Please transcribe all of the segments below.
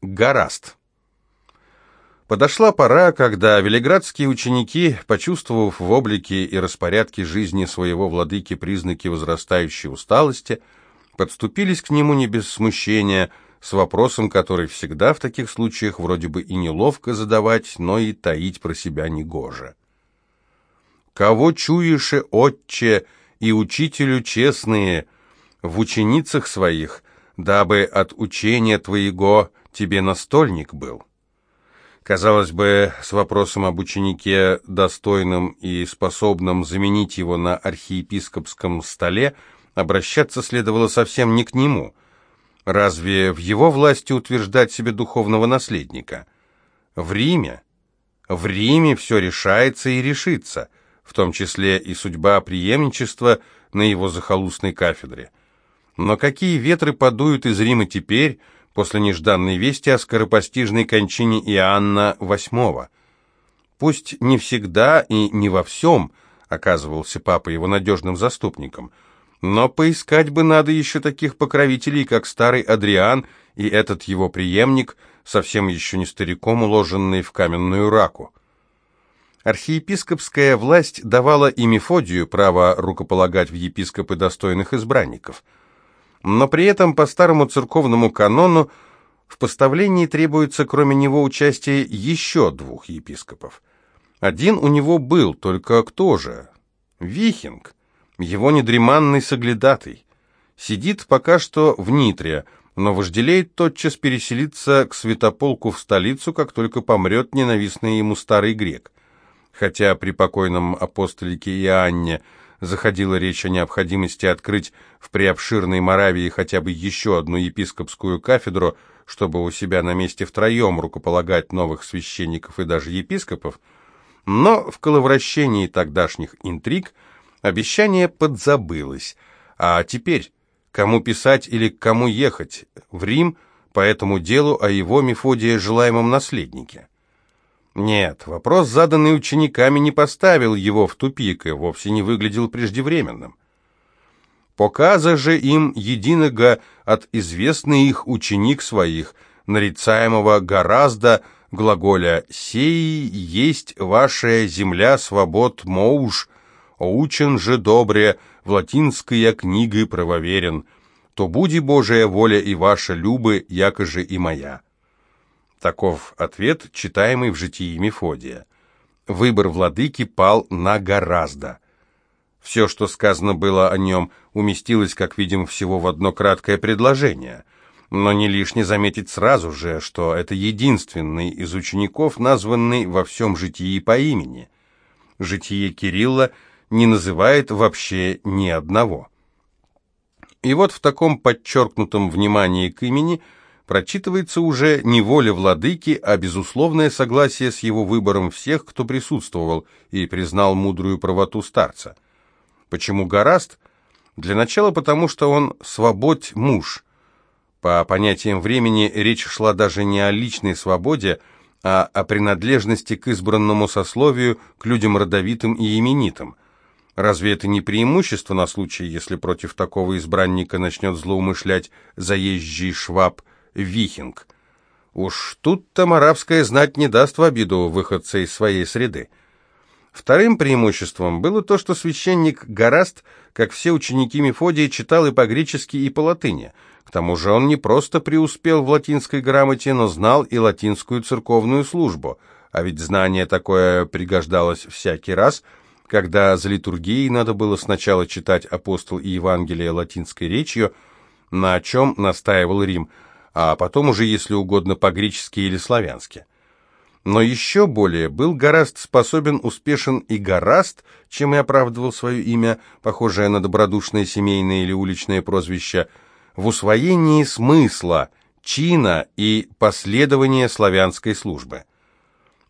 Гораст. Подошла пора, когда велиградские ученики, почувствовав в облике и распорядке жизни своего владыки признаки возрастающей усталости, подступились к нему не без смущения, с вопросом, который всегда в таких случаях вроде бы и неловко задавать, но и таить про себя негоже. «Кого чуешь, отче, и учителю честные, в ученицах своих, дабы от учения твоего тебе настольник был. Казалось бы, с вопросом об ученике, достойным и способным заменить его на архиепископском столе, обращаться следовало совсем не к нему. Разве в его власти утверждать себе духовного наследника? В Риме? В Риме все решается и решится, в том числе и судьба преемничества на его захолустной кафедре. Но какие ветры подуют из Рима теперь, после нежданной вести о скоропостижной кончине Иоанна VIII? Пусть не всегда и не во всем оказывался папа его надежным заступником, но поискать бы надо еще таких покровителей, как старый Адриан и этот его преемник, совсем еще не стариком, уложенный в каменную раку. Архиепископская власть давала и Мефодию право рукополагать в епископы достойных избранников – но при этом по старому церковному канону в поставлении требуется кроме него участие еще двух епископов. Один у него был, только кто же? Вихинг, его недреманный соглядатый. Сидит пока что в Нитре, но вожделеет тотчас переселиться к святополку в столицу, как только помрет ненавистный ему старый грек. Хотя при покойном апостолике Иоанне – заходила речь о необходимости открыть в преобширной Моравии хотя бы еще одну епископскую кафедру, чтобы у себя на месте втроем рукополагать новых священников и даже епископов, но в коловращении тогдашних интриг обещание подзабылось, а теперь кому писать или к кому ехать в Рим по этому делу о его Мефодии желаемом наследнике? Нет, вопрос, заданный учениками, не поставил его в тупик и вовсе не выглядел преждевременным. Показа же им единого от известный их ученик своих, нарицаемого гораздо глаголя «сей есть ваша земля свобод моуж, учен же добре, в латинская книга правоверен, то буди Божия воля и ваша любы, якоже и моя». Таков ответ, читаемый в житии Мефодия. Выбор владыки пал на гораздо. Все, что сказано было о нем, уместилось, как видим, всего в одно краткое предложение. Но не лишне заметить сразу же, что это единственный из учеников, названный во всем житии по имени. Житие Кирилла не называет вообще ни одного. И вот в таком подчеркнутом внимании к имени – прочитывается уже не воля владыки, а безусловное согласие с его выбором всех, кто присутствовал и признал мудрую правоту старца. Почему гораст? Для начала потому, что он свободь муж. По понятиям времени речь шла даже не о личной свободе, а о принадлежности к избранному сословию, к людям родовитым и именитым. Разве это не преимущество на случай, если против такого избранника начнет злоумышлять заезжий шваб – Вихинг. Уж тут-то моравская знать не даст в обиду выходца из своей среды. Вторым преимуществом было то, что священник Гораст, как все ученики Мефодия, читал и по-гречески, и по-латыни. К тому же он не просто преуспел в латинской грамоте, но знал и латинскую церковную службу, а ведь знание такое пригождалось всякий раз, когда за литургией надо было сначала читать апостол и Евангелие латинской речью, на чем настаивал Рим – а потом уже, если угодно, по-гречески или славянски. Но еще более был Гораст способен, успешен и Гораст, чем и оправдывал свое имя, похожее на добродушное семейное или уличное прозвище, в усвоении смысла, чина и последования славянской службы.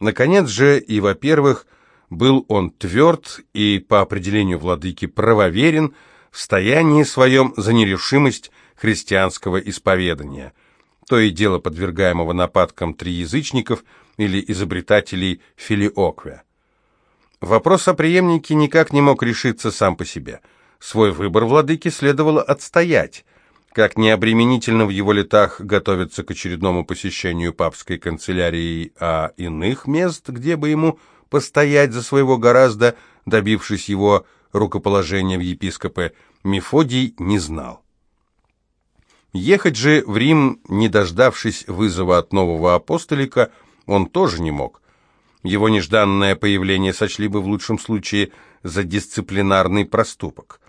Наконец же и, во-первых, был он тверд и, по определению владыки, правоверен в стоянии своем за нерешимость христианского исповедания – то и дело подвергаемого нападкам триязычников или изобретателей филиоквя. Вопрос о преемнике никак не мог решиться сам по себе. Свой выбор владыке следовало отстоять. как необременительно в его летах готовиться к очередному посещению папской канцелярии, а иных мест, где бы ему постоять за своего гораздо, добившись его рукоположения в епископы, Мефодий не знал. Ехать же в Рим, не дождавшись вызова от нового апостолика, он тоже не мог. Его нежданное появление сочли бы в лучшем случае за дисциплинарный проступок.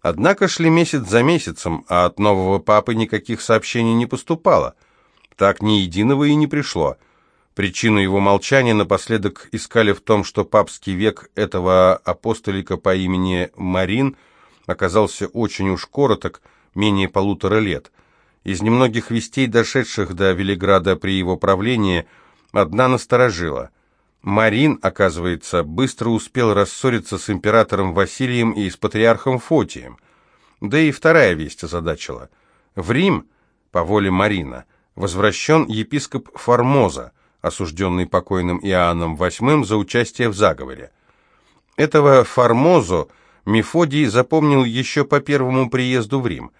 Однако шли месяц за месяцем, а от нового папы никаких сообщений не поступало. Так ни единого и не пришло. Причину его молчания напоследок искали в том, что папский век этого апостолика по имени Марин оказался очень уж короток, менее полутора лет. Из немногих вестей, дошедших до Велиграда при его правлении, одна насторожила – Марин, оказывается, быстро успел рассориться с императором Василием и с патриархом Фотием. Да и вторая весть озадачила. В Рим, по воле Марина, возвращен епископ Формоза, осужденный покойным Иоанном VIII за участие в заговоре. Этого Формозу Мефодий запомнил еще по первому приезду в Рим.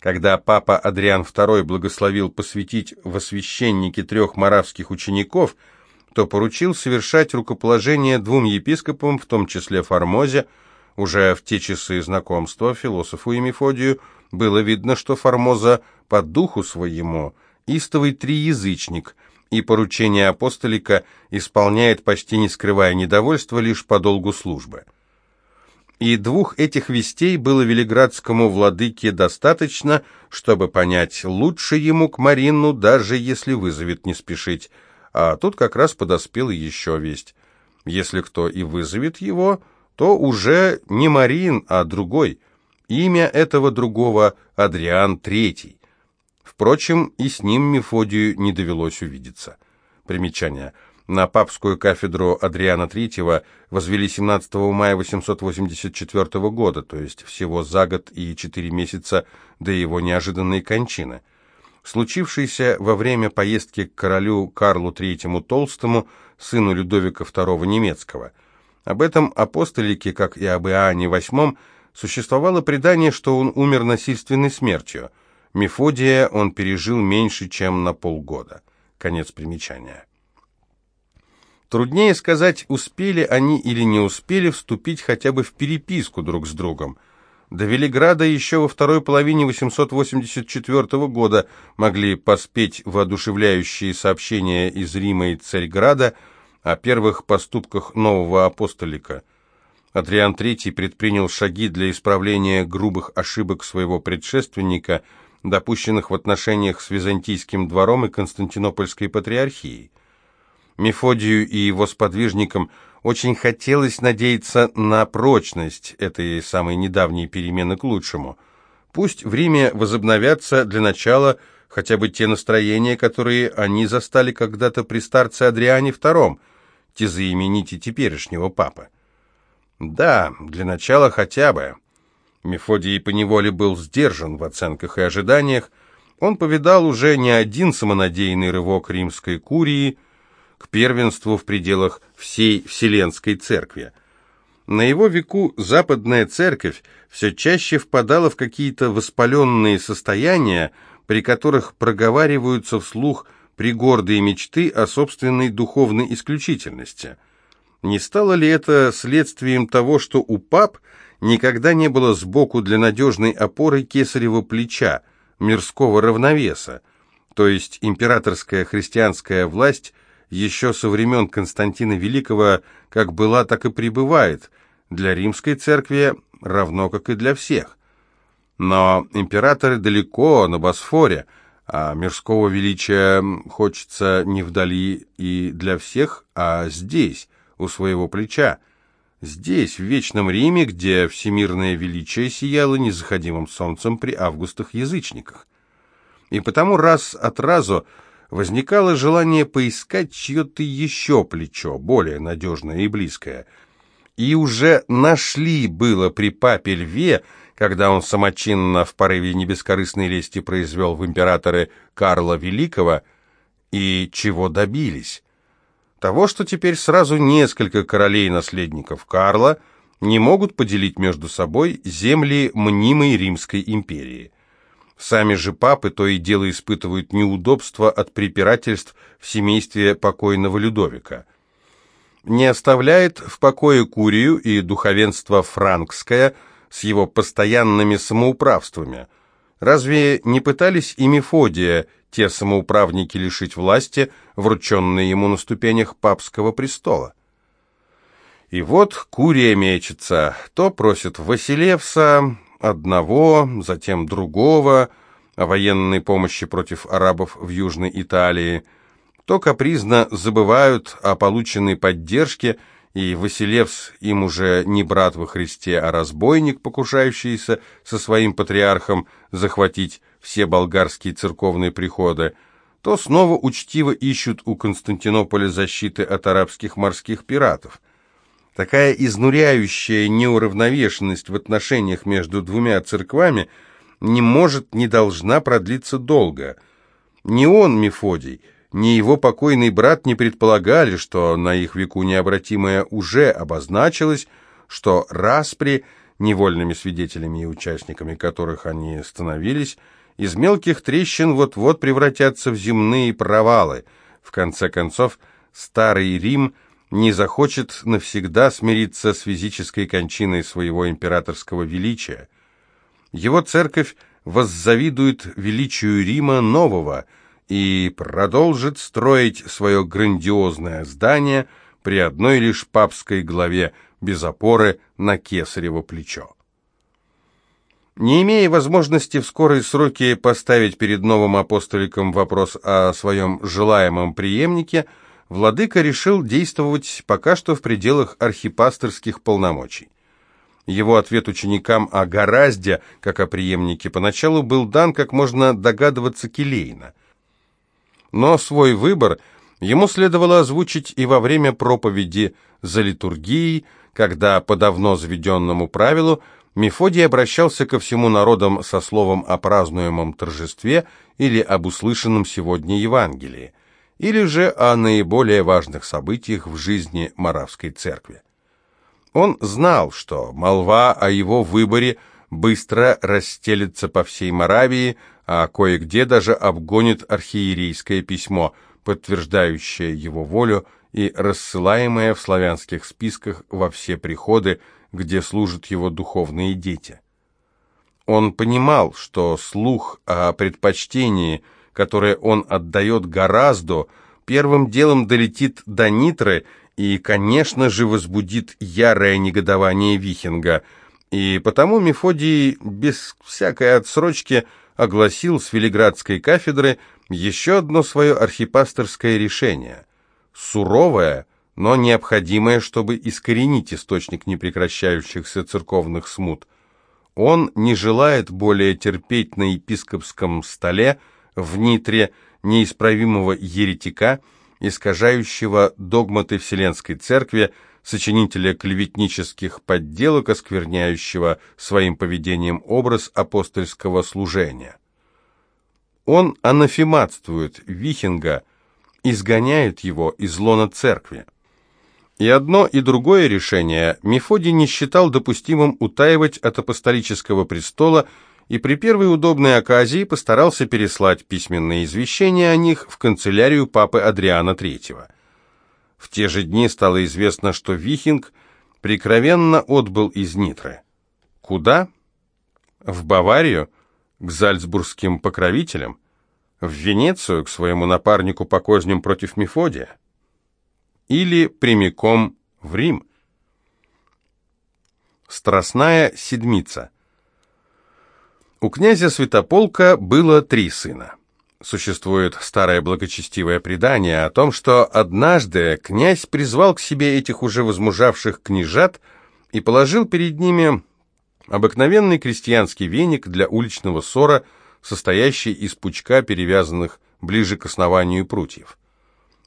Когда папа Адриан II благословил посвятить во священники трех моравских учеников – то поручил совершать рукоположение двум епископам, в том числе Формозе. Уже в те часы знакомства философу и Мефодию было видно, что Формоза по духу своему истовый триязычник, и поручение апостолика исполняет, почти не скрывая недовольства, лишь по долгу службы. И двух этих вестей было велиградскому владыке достаточно, чтобы понять, лучше ему к Марину, даже если вызовет не спешить, а тут как раз подоспела еще весть. Если кто и вызовет его, то уже не Марин, а другой. Имя этого другого — Адриан Третий. Впрочем, и с ним Мефодию не довелось увидеться. Примечание. На папскую кафедру Адриана III возвели 17 мая 884 года, то есть всего за год и четыре месяца до его неожиданной кончины случившийся во время поездки к королю Карлу III Толстому, сыну Людовика II Немецкого. Об этом апостолике, как и об Иоанне VIII, существовало предание, что он умер насильственной смертью. Мефодия он пережил меньше, чем на полгода. Конец примечания. Труднее сказать, успели они или не успели вступить хотя бы в переписку друг с другом – до Велиграда еще во второй половине 884 года могли поспеть воодушевляющие сообщения из Рима и Царьграда о первых поступках нового апостолика. Адриан III предпринял шаги для исправления грубых ошибок своего предшественника, допущенных в отношениях с Византийским двором и Константинопольской патриархией. Мефодию и его сподвижникам – очень хотелось надеяться на прочность этой самой недавней перемены к лучшему. Пусть в Риме возобновятся для начала хотя бы те настроения, которые они застали когда-то при старце Адриане II, те заимените теперешнего папы. Да, для начала хотя бы. Мефодий поневоле был сдержан в оценках и ожиданиях, он повидал уже не один самонадеянный рывок римской курии – к первенству в пределах всей Вселенской Церкви. На его веку Западная Церковь все чаще впадала в какие-то воспаленные состояния, при которых проговариваются вслух пригордые мечты о собственной духовной исключительности. Не стало ли это следствием того, что у пап никогда не было сбоку для надежной опоры кесарева плеча, мирского равновеса, то есть императорская христианская власть еще со времен Константина Великого как была, так и пребывает, для римской церкви равно как и для всех. Но императоры далеко, на Босфоре, а мирского величия хочется не вдали и для всех, а здесь, у своего плеча. Здесь, в Вечном Риме, где всемирное величие сияло незаходимым солнцем при августах язычниках. И потому раз от разу возникало желание поискать чье-то еще плечо, более надежное и близкое. И уже нашли было при папе Льве, когда он самочинно в порыве небескорыстной лести произвел в императоры Карла Великого, и чего добились. Того, что теперь сразу несколько королей-наследников Карла не могут поделить между собой земли мнимой Римской империи. Сами же папы то и дело испытывают неудобства от препирательств в семействе покойного Людовика. Не оставляет в покое Курию и духовенство франкское с его постоянными самоуправствами. Разве не пытались и Мефодия, те самоуправники, лишить власти, врученные ему на ступенях папского престола? И вот Курия мечется, то просит Василевса, одного, затем другого, о военной помощи против арабов в Южной Италии, то капризно забывают о полученной поддержке, и Василевс им уже не брат во Христе, а разбойник, покушающийся со своим патриархом захватить все болгарские церковные приходы, то снова учтиво ищут у Константинополя защиты от арабских морских пиратов. Такая изнуряющая неуравновешенность в отношениях между двумя церквами не может, не должна продлиться долго. Ни он, Мефодий, ни его покойный брат не предполагали, что на их веку необратимое уже обозначилось, что распри, невольными свидетелями и участниками которых они становились, из мелких трещин вот-вот превратятся в земные провалы. В конце концов, Старый Рим – не захочет навсегда смириться с физической кончиной своего императорского величия. Его церковь воззавидует величию Рима нового и продолжит строить свое грандиозное здание при одной лишь папской главе, без опоры на кесарево плечо. Не имея возможности в скорые сроки поставить перед новым апостоликом вопрос о своем желаемом преемнике, владыка решил действовать пока что в пределах архипасторских полномочий. Его ответ ученикам о гораздо, как о преемнике, поначалу был дан, как можно догадываться, келейно. Но свой выбор ему следовало озвучить и во время проповеди за литургией, когда по давно заведенному правилу Мефодий обращался ко всему народам со словом о празднуемом торжестве или об услышанном сегодня Евангелии или же о наиболее важных событиях в жизни Моравской церкви. Он знал, что молва о его выборе быстро расстелится по всей Моравии, а кое-где даже обгонит архиерейское письмо, подтверждающее его волю и рассылаемое в славянских списках во все приходы, где служат его духовные дети. Он понимал, что слух о предпочтении – которое он отдает гораздо, первым делом долетит до Нитры и, конечно же, возбудит ярое негодование Вихинга. И потому Мефодий без всякой отсрочки огласил с Велиградской кафедры еще одно свое архипасторское решение. Суровое, но необходимое, чтобы искоренить источник непрекращающихся церковных смут. Он не желает более терпеть на епископском столе в Нитре неисправимого еретика, искажающего догматы Вселенской Церкви, сочинителя клеветнических подделок, оскверняющего своим поведением образ апостольского служения. Он анафематствует Вихинга, изгоняет его из лона церкви. И одно и другое решение Мефодий не считал допустимым утаивать от апостолического престола и при первой удобной оказии постарался переслать письменные извещения о них в канцелярию папы Адриана III. В те же дни стало известно, что Вихинг прикровенно отбыл из Нитры. Куда? В Баварию? К зальцбургским покровителям? В Венецию, к своему напарнику по козням против Мефодия? Или прямиком в Рим? Страстная седмица – у князя Святополка было три сына. Существует старое благочестивое предание о том, что однажды князь призвал к себе этих уже возмужавших княжат и положил перед ними обыкновенный крестьянский веник для уличного ссора, состоящий из пучка, перевязанных ближе к основанию прутьев.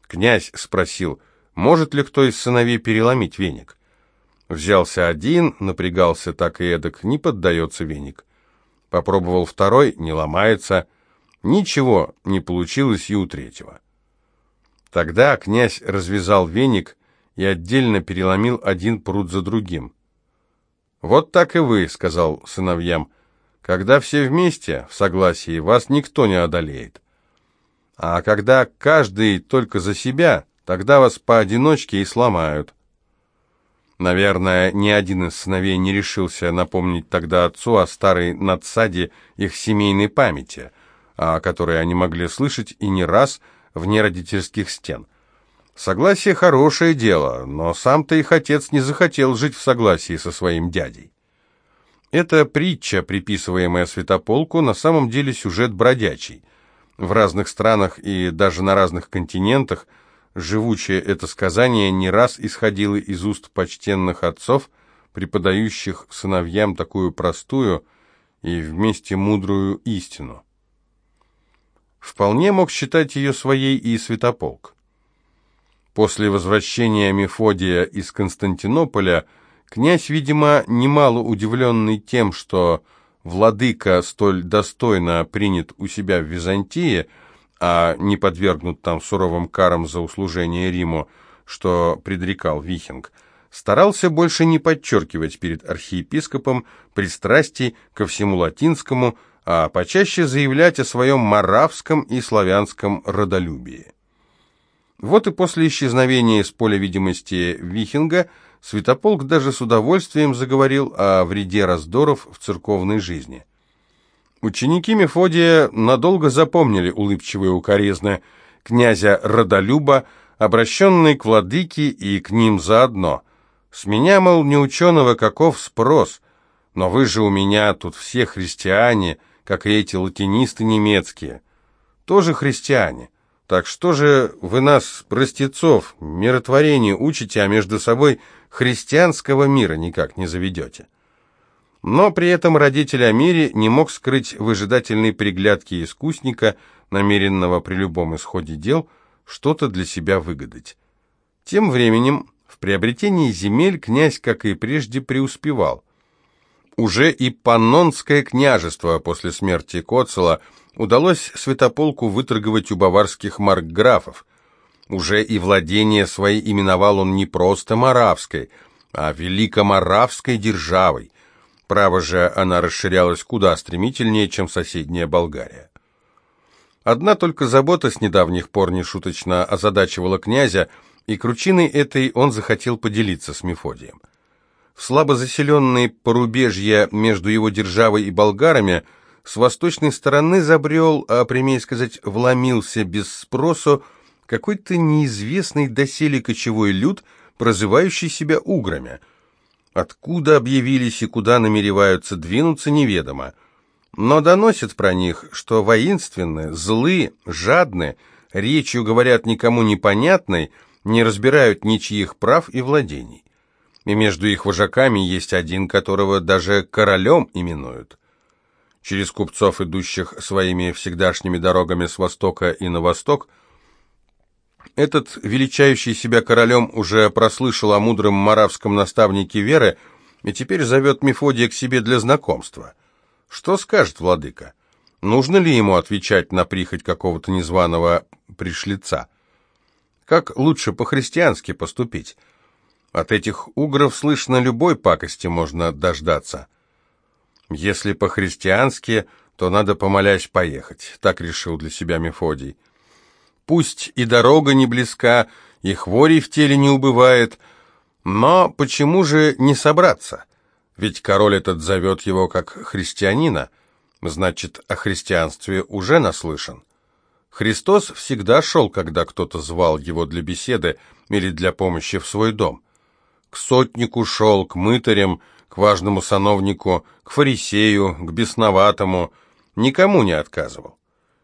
Князь спросил, может ли кто из сыновей переломить веник. Взялся один, напрягался так и эдак, не поддается веник. Попробовал второй, не ломается. Ничего не получилось и у третьего. Тогда князь развязал веник и отдельно переломил один пруд за другим. «Вот так и вы», — сказал сыновьям. Когда все вместе, в согласии, вас никто не одолеет. А когда каждый только за себя, тогда вас поодиночке и сломают. Наверное, ни один из сыновей не решился напомнить тогда отцу о старой надсаде их семейной памяти, о которой они могли слышать и не раз вне родительских стен. Согласие хорошее дело, но сам-то их отец не захотел жить в согласии со своим дядей. Эта притча, приписываемая Святополку, на самом деле сюжет бродячий. В разных странах и даже на разных континентах живучее это сказание не раз исходило из уст почтенных отцов, преподающих сыновьям такую простую и вместе мудрую истину. Вполне мог считать ее своей и Святополк. После возвращения Мефодия из Константинополя князь, видимо, немало удивленный тем, что владыка столь достойно принят у себя в Византии, а не подвергнут там суровым карам за услужение Риму, что предрекал Вихинг, старался больше не подчеркивать перед архиепископом пристрастий ко всему латинскому, а почаще заявлять о своем маравском и славянском родолюбии. Вот и после исчезновения из поля видимости Вихинга Святополк даже с удовольствием заговорил о вреде раздоров в церковной жизни. Ученики Мефодия надолго запомнили улыбчивые укоризны князя Родолюба, обращенные к владыке и к ним заодно. «С меня, мол, не ученого, каков спрос, но вы же у меня тут все христиане, как и эти латинисты немецкие, тоже христиане. Так что же вы нас, простецов, миротворению учите, а между собой христианского мира никак не заведете? Но при этом родитель о мире не мог скрыть выжидательной приглядки искусника, намеренного при любом исходе дел что-то для себя выгадать. Тем временем в приобретении земель князь, как и прежде, преуспевал. Уже и Паннонское княжество после смерти Коцела – удалось Святополку выторговать у баварских маркграфов. Уже и владение свои именовал он не просто Моравской, а Великоморавской державой. Право же, она расширялась куда стремительнее, чем соседняя Болгария. Одна только забота с недавних пор нешуточно озадачивала князя, и кручиной этой он захотел поделиться с Мефодием. В слабо заселенные порубежья между его державой и болгарами – с восточной стороны забрел, а прямее сказать, вломился без спросу какой-то неизвестный доселе кочевой люд, прозывающий себя уграми. Откуда объявились и куда намереваются двинуться, неведомо. Но доносят про них, что воинственны, злы, жадны, речью говорят никому непонятной, не разбирают ничьих прав и владений. И между их вожаками есть один, которого даже королем именуют через купцов, идущих своими всегдашними дорогами с востока и на восток, этот, величающий себя королем, уже прослышал о мудром маравском наставнике веры и теперь зовет Мефодия к себе для знакомства. Что скажет владыка? Нужно ли ему отвечать на прихоть какого-то незваного пришлица? Как лучше по-христиански поступить? От этих угров слышно любой пакости можно дождаться. Если по-христиански, то надо, помолясь, поехать. Так решил для себя Мефодий. Пусть и дорога не близка, и хворей в теле не убывает, но почему же не собраться? Ведь король этот зовет его как христианина, значит, о христианстве уже наслышан. Христос всегда шел, когда кто-то звал его для беседы или для помощи в свой дом. К сотнику шел, к мытарям, к важному сановнику, к фарисею, к бесноватому, никому не отказывал.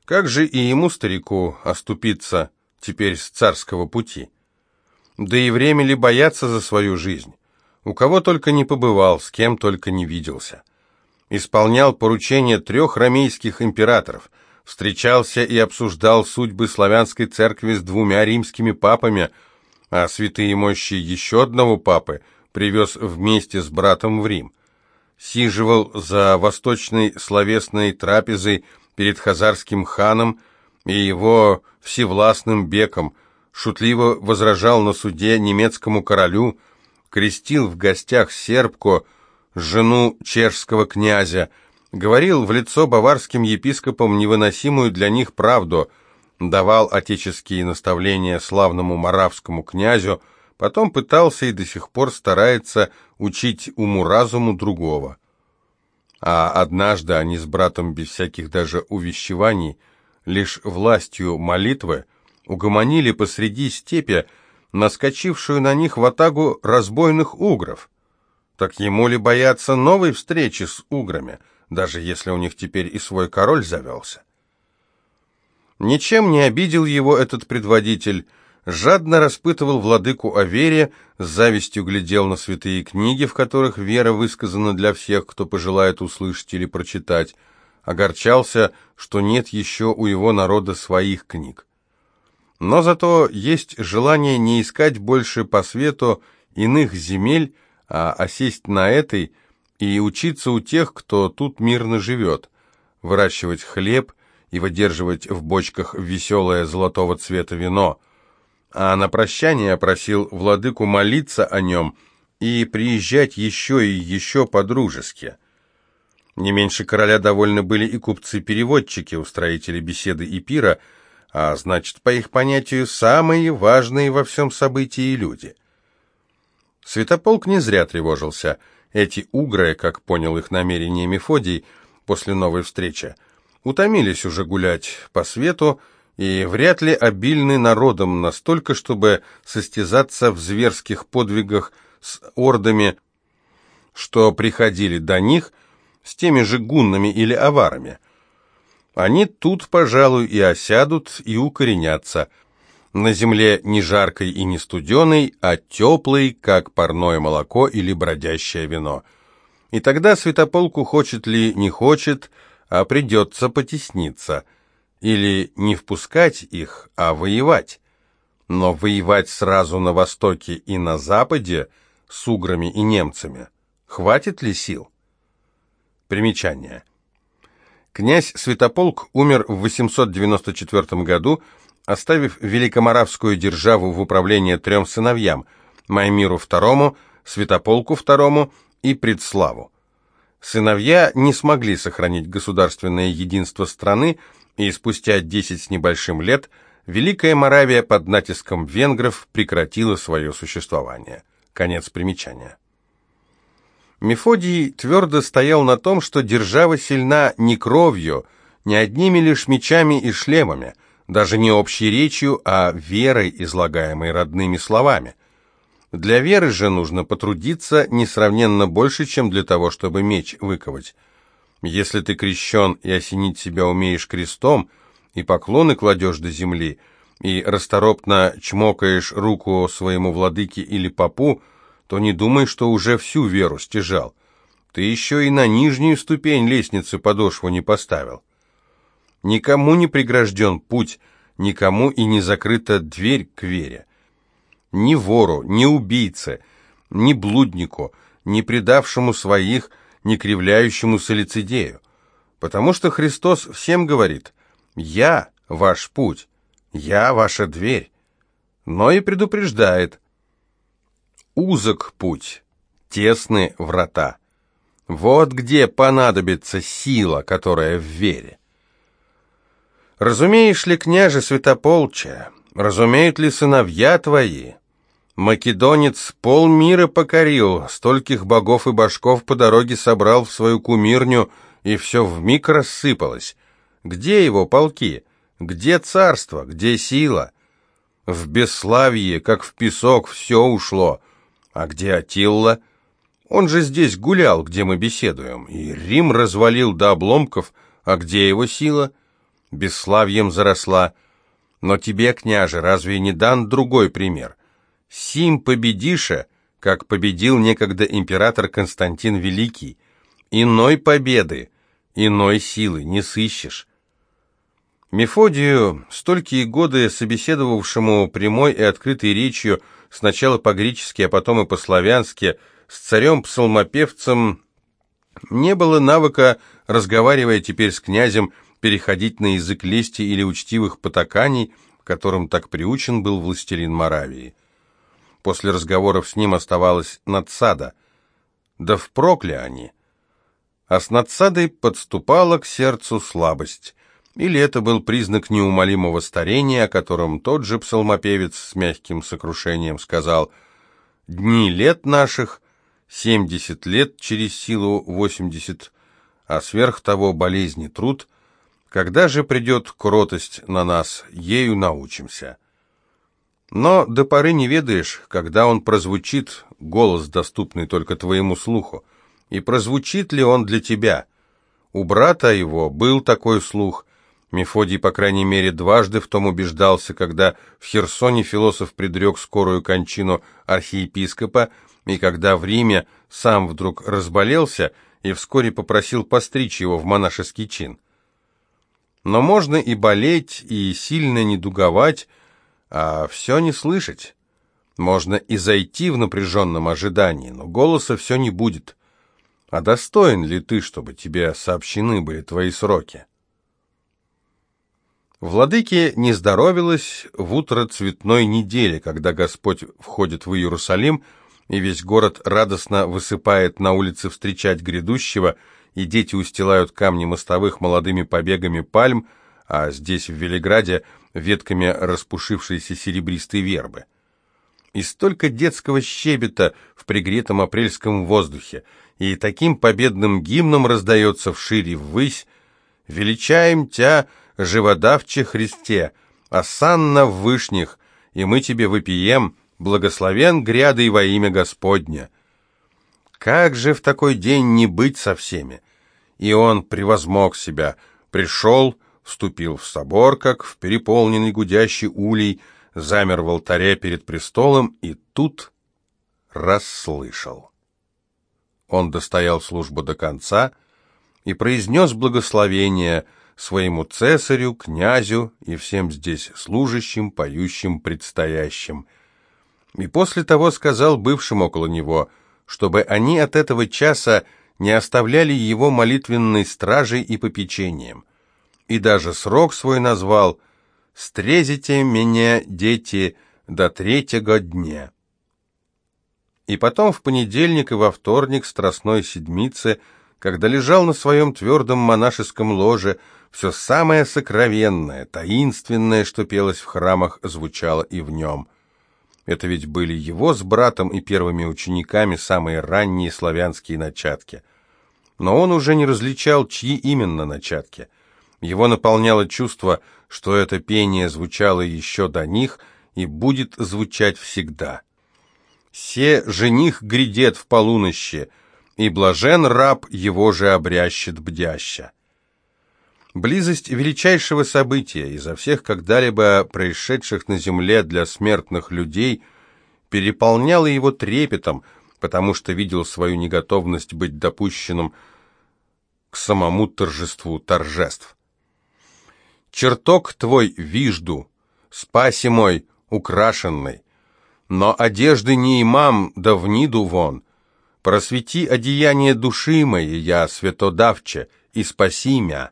Как же и ему, старику, оступиться теперь с царского пути? Да и время ли бояться за свою жизнь? У кого только не побывал, с кем только не виделся. Исполнял поручения трех ромейских императоров, встречался и обсуждал судьбы славянской церкви с двумя римскими папами, а святые мощи еще одного папы – привез вместе с братом в Рим. Сиживал за восточной словесной трапезой перед хазарским ханом и его всевластным беком, шутливо возражал на суде немецкому королю, крестил в гостях сербку, жену чешского князя, говорил в лицо баварским епископам невыносимую для них правду, давал отеческие наставления славному маравскому князю, потом пытался и до сих пор старается учить уму-разуму другого. А однажды они с братом без всяких даже увещеваний, лишь властью молитвы, угомонили посреди степи наскочившую на них в атагу разбойных угров. Так ему ли бояться новой встречи с уграми, даже если у них теперь и свой король завелся? Ничем не обидел его этот предводитель, жадно распытывал владыку о вере, с завистью глядел на святые книги, в которых вера высказана для всех, кто пожелает услышать или прочитать, огорчался, что нет еще у его народа своих книг. Но зато есть желание не искать больше по свету иных земель, а осесть на этой и учиться у тех, кто тут мирно живет, выращивать хлеб и выдерживать в бочках веселое золотого цвета вино. А на прощание просил владыку молиться о нем и приезжать еще и еще по-дружески. Не меньше короля довольны были и купцы-переводчики, устроители беседы и пира, а значит, по их понятию, самые важные во всем событии люди. Святополк не зря тревожился. Эти угры, как понял их намерение Мефодий после новой встречи, утомились уже гулять по свету и вряд ли обильны народом настолько, чтобы состязаться в зверских подвигах с ордами, что приходили до них с теми же гуннами или аварами – они тут, пожалуй, и осядут, и укоренятся. На земле не жаркой и не студеной, а теплой, как парное молоко или бродящее вино. И тогда святополку хочет ли не хочет, а придется потесниться. Или не впускать их, а воевать. Но воевать сразу на востоке и на западе с уграми и немцами хватит ли сил? Примечание. Князь Святополк умер в 894 году, оставив Великоморавскую державу в управление трем сыновьям – Маймиру II, Святополку II и Предславу. Сыновья не смогли сохранить государственное единство страны, и спустя 10 с небольшим лет Великая Моравия под натиском венгров прекратила свое существование. Конец примечания. Мефодий твердо стоял на том, что держава сильна не кровью, не одними лишь мечами и шлемами, даже не общей речью, а верой, излагаемой родными словами. Для веры же нужно потрудиться несравненно больше, чем для того, чтобы меч выковать. Если ты крещен и осенить себя умеешь крестом, и поклоны кладешь до земли, и расторопно чмокаешь руку своему владыке или попу, то не думай, что уже всю веру стяжал. Ты еще и на нижнюю ступень лестницы подошву не поставил. Никому не прегражден путь, никому и не закрыта дверь к вере. Ни вору, ни убийце, ни блуднику, ни предавшему своих, ни кривляющемуся лицедею. Потому что Христос всем говорит «Я ваш путь, я ваша дверь», но и предупреждает узок путь, тесны врата. Вот где понадобится сила, которая в вере. Разумеешь ли, княже Святополча, разумеют ли сыновья твои? Македонец полмира покорил, стольких богов и башков по дороге собрал в свою кумирню, и все вмиг рассыпалось. Где его полки? Где царство? Где сила? В бесславие, как в песок, все ушло. А где Атилла? Он же здесь гулял, где мы беседуем, и Рим развалил до обломков, а где его сила? Бесславьем заросла. Но тебе, княже, разве не дан другой пример? Сим победиша, как победил некогда император Константин Великий. Иной победы, иной силы не сыщешь. Мефодию, столькие годы собеседовавшему прямой и открытой речью, сначала по-гречески, а потом и по-славянски, с царем-псалмопевцем, не было навыка, разговаривая теперь с князем, переходить на язык лести или учтивых потаканий, которым так приучен был властелин Моравии. После разговоров с ним оставалась надсада. Да впрокли они. а с надсадой подступала к сердцу слабость. Или это был признак неумолимого старения, о котором тот же псалмопевец с мягким сокрушением сказал «Дни лет наших, семьдесят лет через силу восемьдесят, а сверх того болезни труд, когда же придет кротость на нас, ею научимся». Но до поры не ведаешь, когда он прозвучит, голос, доступный только твоему слуху, и прозвучит ли он для тебя. У брата его был такой слух. Мефодий, по крайней мере, дважды в том убеждался, когда в Херсоне философ предрек скорую кончину архиепископа, и когда в Риме сам вдруг разболелся и вскоре попросил постричь его в монашеский чин. Но можно и болеть, и сильно недуговать, а все не слышать. Можно и зайти в напряженном ожидании, но голоса все не будет. А достоин ли ты, чтобы тебе сообщены были твои сроки? Владыке не здоровилось в утро цветной недели, когда Господь входит в Иерусалим, и весь город радостно высыпает на улицы встречать грядущего, и дети устилают камни мостовых молодыми побегами пальм, а здесь, в Велиграде, ветками распушившейся серебристой вербы. И столько детского щебета в пригретом апрельском воздухе, и таким победным гимном раздается вширь и ввысь «Величаем Тя, живодавче Христе, осанна в вышних, и мы Тебе выпием, благословен грядой во имя Господня». Как же в такой день не быть со всеми? И он превозмог себя, пришел, вступил в собор, как в переполненный гудящий улей, замер в алтаре перед престолом и тут расслышал. Он достоял службу до конца и произнес благословение своему цесарю, князю и всем здесь служащим, поющим, предстоящим. И после того сказал бывшим около него, чтобы они от этого часа не оставляли его молитвенной стражей и попечением и даже срок свой назвал «Стрезите меня, дети, до третьего дня». И потом в понедельник и во вторник Страстной Седмицы, когда лежал на своем твердом монашеском ложе, все самое сокровенное, таинственное, что пелось в храмах, звучало и в нем. Это ведь были его с братом и первыми учениками самые ранние славянские начатки. Но он уже не различал, чьи именно начатки – его наполняло чувство, что это пение звучало еще до них и будет звучать всегда. «Се жених грядет в полуноще, и блажен раб его же обрящет бдяща». Близость величайшего события изо всех когда-либо происшедших на земле для смертных людей переполняла его трепетом, потому что видел свою неготовность быть допущенным к самому торжеству торжеств. Чертог твой вижду, спаси мой, украшенный. Но одежды не имам, да в ниду вон. Просвети одеяние души моей, я святодавче, и спаси мя.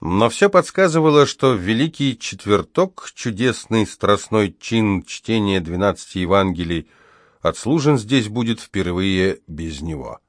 Но все подсказывало, что Великий Четверток, чудесный страстной чин чтения двенадцати Евангелий, отслужен здесь будет впервые без него.